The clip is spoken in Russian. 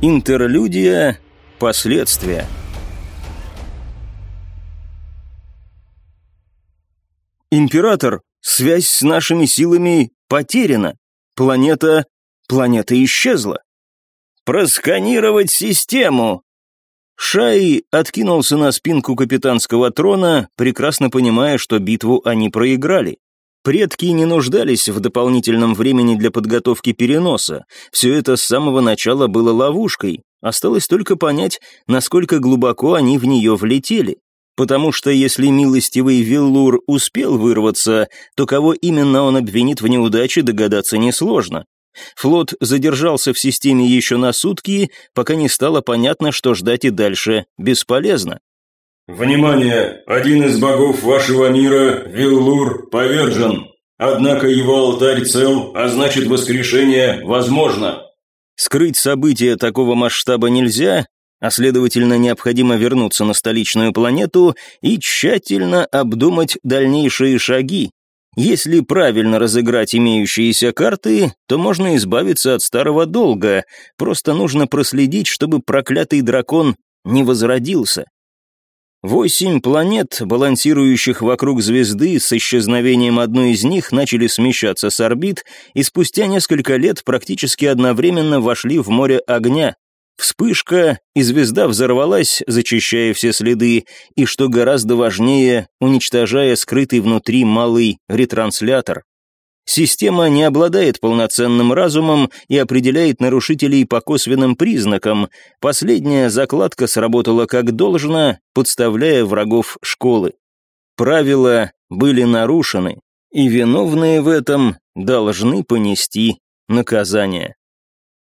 Интерлюдия. Последствия. Император, связь с нашими силами потеряна. Планета... планета исчезла. Просканировать систему. Шай откинулся на спинку капитанского трона, прекрасно понимая, что битву они проиграли. Предки не нуждались в дополнительном времени для подготовки переноса. Все это с самого начала было ловушкой. Осталось только понять, насколько глубоко они в нее влетели. Потому что если милостивый Виллур успел вырваться, то кого именно он обвинит в неудаче, догадаться несложно. Флот задержался в системе еще на сутки, пока не стало понятно, что ждать и дальше бесполезно. «Внимание! Один из богов вашего мира, Виллур, повержен. Однако его алтарь цел, а значит воскрешение возможно». Скрыть события такого масштаба нельзя, а следовательно необходимо вернуться на столичную планету и тщательно обдумать дальнейшие шаги. Если правильно разыграть имеющиеся карты, то можно избавиться от старого долга, просто нужно проследить, чтобы проклятый дракон не возродился. Восемь планет, балансирующих вокруг звезды, с исчезновением одной из них начали смещаться с орбит и спустя несколько лет практически одновременно вошли в море огня. Вспышка, и звезда взорвалась, зачищая все следы, и, что гораздо важнее, уничтожая скрытый внутри малый ретранслятор. Система не обладает полноценным разумом и определяет нарушителей по косвенным признакам. Последняя закладка сработала как должно, подставляя врагов школы. Правила были нарушены, и виновные в этом должны понести наказание.